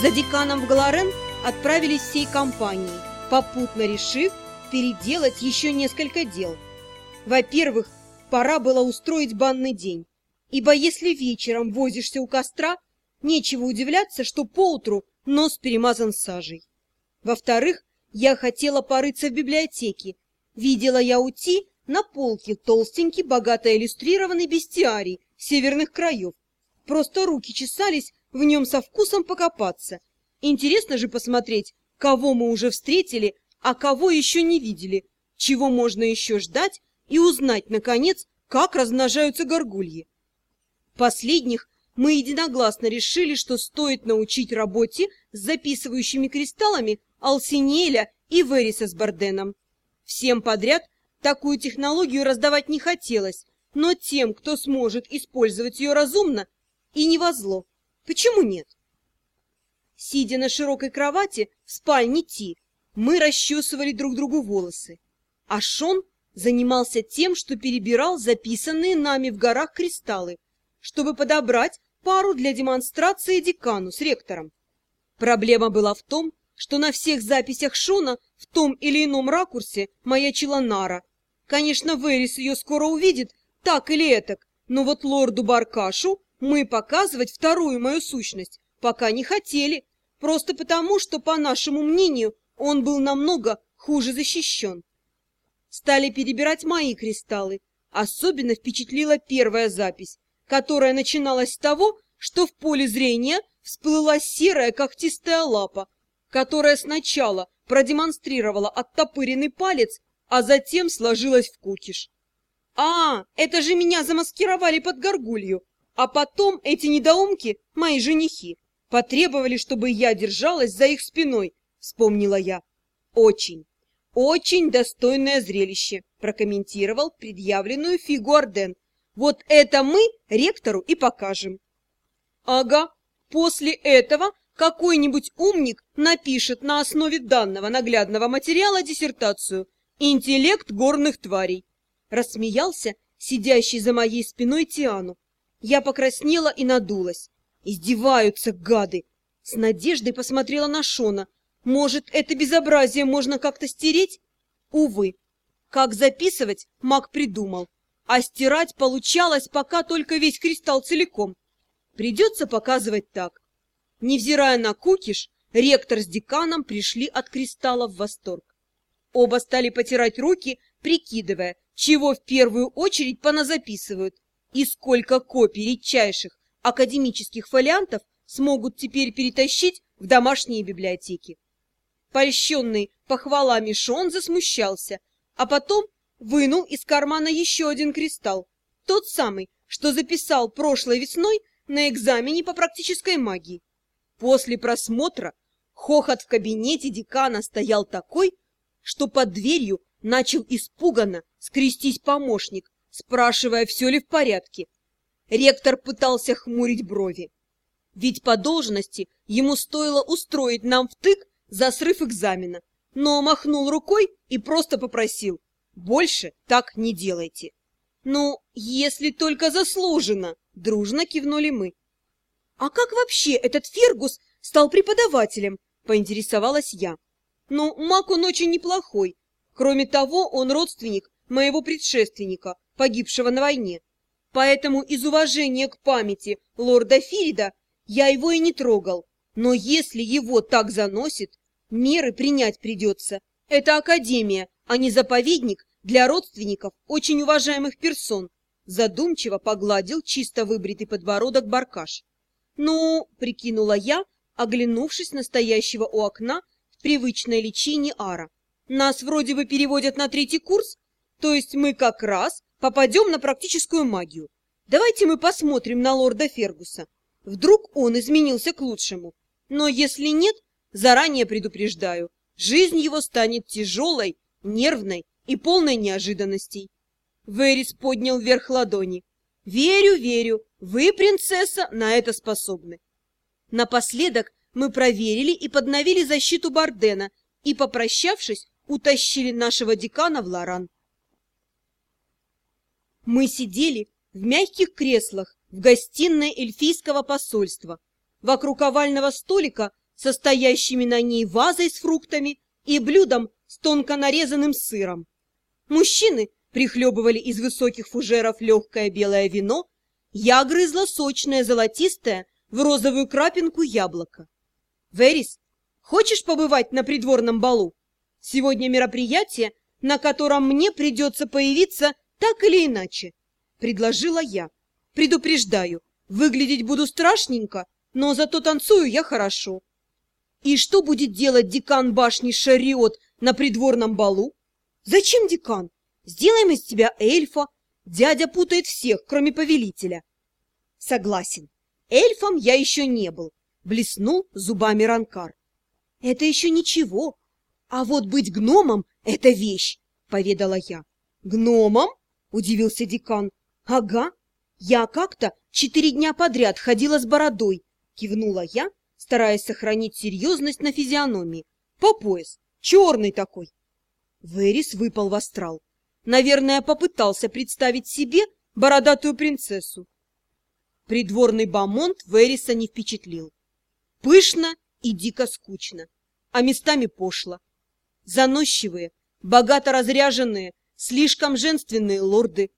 За деканом в Галарен отправились всей компанией, попутно решив переделать еще несколько дел. Во-первых, пора было устроить банный день, ибо если вечером возишься у костра, нечего удивляться, что поутру нос перемазан сажей. Во-вторых, я хотела порыться в библиотеке. Видела я у Ти на полке толстенький, богато иллюстрированный бестиарий северных краев. Просто руки чесались в нем со вкусом покопаться. Интересно же посмотреть, кого мы уже встретили, а кого еще не видели, чего можно еще ждать и узнать, наконец, как размножаются горгульи. Последних мы единогласно решили, что стоит научить работе с записывающими кристаллами Алсинеля и Вериса с Барденом. Всем подряд такую технологию раздавать не хотелось, но тем, кто сможет использовать ее разумно и не во зло. Почему нет? Сидя на широкой кровати в спальне Ти, мы расчесывали друг другу волосы, а Шон занимался тем, что перебирал записанные нами в горах кристаллы, чтобы подобрать пару для демонстрации декану с ректором. Проблема была в том, что на всех записях Шона в том или ином ракурсе маячила Нара. Конечно, Верис ее скоро увидит, так или этак, но вот лорду Баркашу мы показывать вторую мою сущность пока не хотели, просто потому, что, по нашему мнению, он был намного хуже защищен. Стали перебирать мои кристаллы. Особенно впечатлила первая запись, которая начиналась с того, что в поле зрения всплыла серая когтистая лапа, которая сначала продемонстрировала оттопыренный палец, а затем сложилась в кукиш. «А, это же меня замаскировали под горгулью!» А потом эти недоумки, мои женихи, потребовали, чтобы я держалась за их спиной, вспомнила я. Очень, очень достойное зрелище, прокомментировал предъявленную фигу Арден. Вот это мы ректору и покажем. Ага, после этого какой-нибудь умник напишет на основе данного наглядного материала диссертацию «Интеллект горных тварей». Рассмеялся сидящий за моей спиной Тиану. Я покраснела и надулась. Издеваются, гады! С надеждой посмотрела на Шона. Может, это безобразие можно как-то стереть? Увы. Как записывать, маг придумал. А стирать получалось пока только весь кристалл целиком. Придется показывать так. Невзирая на кукиш, ректор с деканом пришли от кристалла в восторг. Оба стали потирать руки, прикидывая, чего в первую очередь поназаписывают и сколько копий редчайших академических фолиантов смогут теперь перетащить в домашние библиотеки. Польщенный похвалами Шон засмущался, а потом вынул из кармана еще один кристалл, тот самый, что записал прошлой весной на экзамене по практической магии. После просмотра хохот в кабинете декана стоял такой, что под дверью начал испуганно скрестись помощник, спрашивая, все ли в порядке. Ректор пытался хмурить брови. Ведь по должности ему стоило устроить нам втык за срыв экзамена, но махнул рукой и просто попросил «Больше так не делайте». «Ну, если только заслуженно!» — дружно кивнули мы. «А как вообще этот Фергус стал преподавателем?» — поинтересовалась я. «Ну, маг он очень неплохой. Кроме того, он родственник моего предшественника, погибшего на войне. Поэтому из уважения к памяти лорда Фирида я его и не трогал. Но если его так заносит, меры принять придется. Это академия, а не заповедник для родственников очень уважаемых персон. Задумчиво погладил чисто выбритый подбородок Баркаш. «Ну, — прикинула я, оглянувшись настоящего у окна в привычной личине Ара. Нас вроде бы переводят на третий курс, то есть мы как раз попадем на практическую магию. Давайте мы посмотрим на лорда Фергуса. Вдруг он изменился к лучшему. Но если нет, заранее предупреждаю, жизнь его станет тяжелой, нервной и полной неожиданностей. Верис поднял вверх ладони. «Верю, верю, вы, принцесса, на это способны». Напоследок мы проверили и подновили защиту Бардена и, попрощавшись, утащили нашего декана в Лоран. Мы сидели в мягких креслах в гостиной эльфийского посольства. Вокруг овального столика состоящими на ней вазой с фруктами и блюдом с тонко нарезанным сыром. Мужчины прихлебывали из высоких фужеров легкое белое вино, я грызла сочное золотистое в розовую крапинку яблоко. «Верис, хочешь побывать на придворном балу? Сегодня мероприятие, на котором мне придется появиться так или иначе», — предложила я. «Предупреждаю, выглядеть буду страшненько, но зато танцую я хорошо». «И что будет делать декан башни Шариот на придворном балу?» «Зачем декан? Сделаем из тебя эльфа. Дядя путает всех, кроме повелителя». «Согласен. Эльфом я еще не был, блеснул зубами Ранкар. Это еще ничего. А вот быть гномом — это вещь, поведала я. Гномом? Удивился декан. Ага. Я как-то четыре дня подряд ходила с бородой, кивнула я, стараясь сохранить серьезность на физиономии. По пояс, черный такой. Верис выпал в астрал. Наверное, попытался представить себе бородатую принцессу. Придворный бамонт Вериса не впечатлил. Пышно и дико скучно, а местами пошло. Заносчивые, богато разряженные, слишком женственные лорды,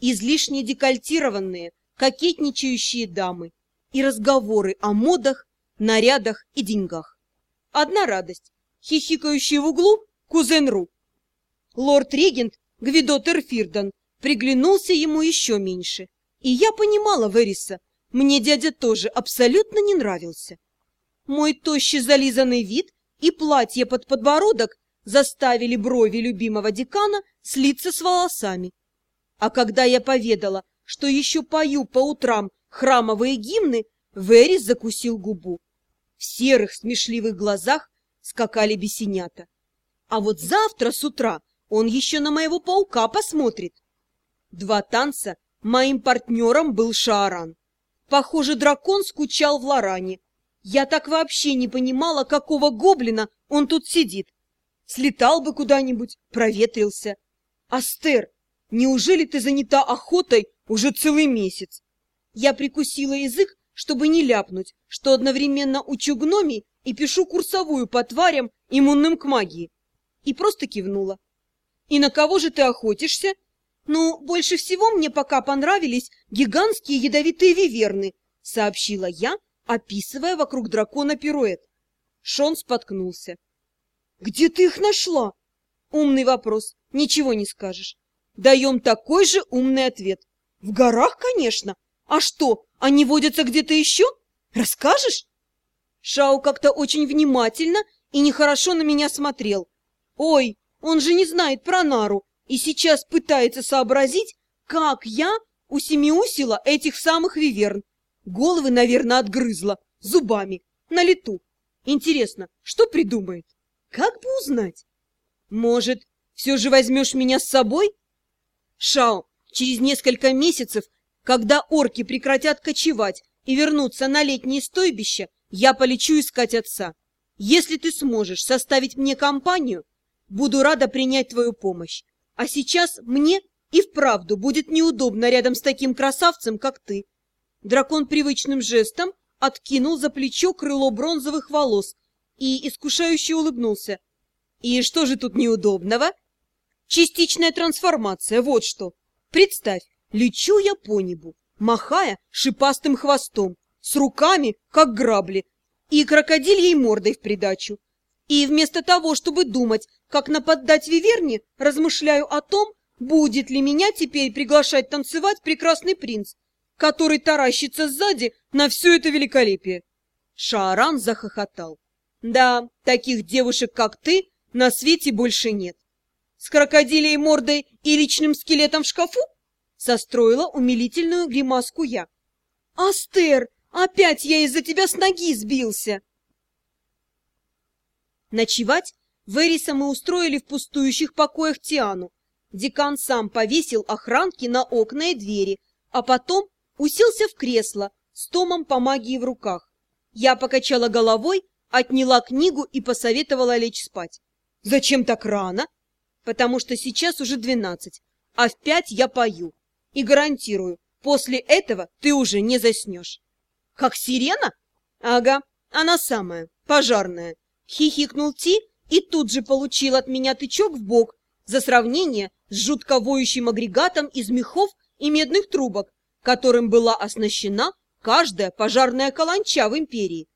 излишне декольтированные, кокетничающие дамы и разговоры о модах, нарядах и деньгах. Одна радость — хихикающий в углу кузен Ру. Лорд-регент Гвидо Терфирдан приглянулся ему еще меньше. И я понимала Вериса, мне дядя тоже абсолютно не нравился. Мой тощий зализанный вид и платье под подбородок заставили брови любимого декана слиться с волосами. А когда я поведала, что еще пою по утрам храмовые гимны, Верис закусил губу. В серых смешливых глазах скакали бесенята. А вот завтра с утра он еще на моего паука посмотрит. Два танца Моим партнером был Шааран. Похоже, дракон скучал в Лоране. Я так вообще не понимала, какого гоблина он тут сидит. Слетал бы куда-нибудь, проветрился. Астер, неужели ты занята охотой уже целый месяц? Я прикусила язык, чтобы не ляпнуть, что одновременно учу гномий и пишу курсовую по тварям, иммунным к магии. И просто кивнула. «И на кого же ты охотишься?» «Ну, больше всего мне пока понравились гигантские ядовитые виверны», — сообщила я, описывая вокруг дракона пируэт. Шон споткнулся. «Где ты их нашла?» «Умный вопрос, ничего не скажешь. Даем такой же умный ответ. В горах, конечно. А что, они водятся где-то еще? Расскажешь?» Шау как-то очень внимательно и нехорошо на меня смотрел. «Ой, он же не знает про Нару, и сейчас пытается сообразить, как я усемиусила этих самых виверн. Головы, наверное, отгрызла зубами на лету. Интересно, что придумает? Как бы узнать? Может, все же возьмешь меня с собой? Шао, через несколько месяцев, когда орки прекратят кочевать и вернутся на летнее стойбище, я полечу искать отца. Если ты сможешь составить мне компанию, буду рада принять твою помощь. А сейчас мне и вправду будет неудобно рядом с таким красавцем, как ты. Дракон привычным жестом откинул за плечо крыло бронзовых волос и искушающе улыбнулся. И что же тут неудобного? Частичная трансформация, вот что. Представь, лечу я по небу, махая шипастым хвостом, с руками, как грабли, и крокодильей мордой в придачу. И вместо того, чтобы думать, как нападать Виверне, размышляю о том, будет ли меня теперь приглашать танцевать прекрасный принц, который таращится сзади на все это великолепие. Шааран захохотал. Да, таких девушек, как ты, на свете больше нет. С крокодилей мордой и личным скелетом в шкафу? Состроила умилительную гримаску я. Астер, опять я из-за тебя с ноги сбился. Ночевать Вериса мы устроили в пустующих покоях Тиану. Декан сам повесил охранки на окна и двери, а потом уселся в кресло с томом по магии в руках. Я покачала головой, отняла книгу и посоветовала лечь спать. Зачем так рано? Потому что сейчас уже двенадцать, а в пять я пою. И гарантирую, после этого ты уже не заснешь. Как сирена? Ага, она самая. пожарная. Хихикнул Ти и тут же получил от меня тычок в бок за сравнение с жутко воющим агрегатом из мехов и медных трубок, которым была оснащена каждая пожарная каланча в империи.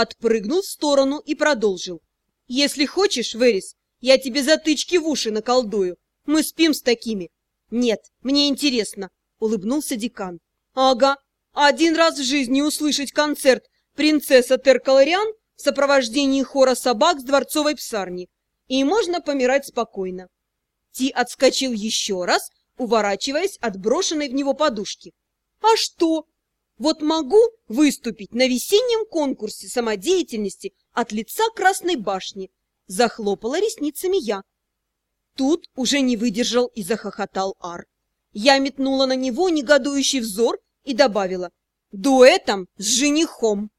Отпрыгнул в сторону и продолжил. «Если хочешь, Верис, я тебе затычки в уши наколдую. Мы спим с такими». «Нет, мне интересно», — улыбнулся декан. «Ага, один раз в жизни услышать концерт «Принцесса Теркалариан» в сопровождении хора собак с дворцовой псарни. И можно помирать спокойно. Ти отскочил еще раз, уворачиваясь от брошенной в него подушки. А что? Вот могу выступить на весеннем конкурсе самодеятельности от лица Красной башни. Захлопала ресницами я. Тут уже не выдержал и захохотал Ар. Я метнула на него негодующий взор и добавила «Дуэтом с женихом».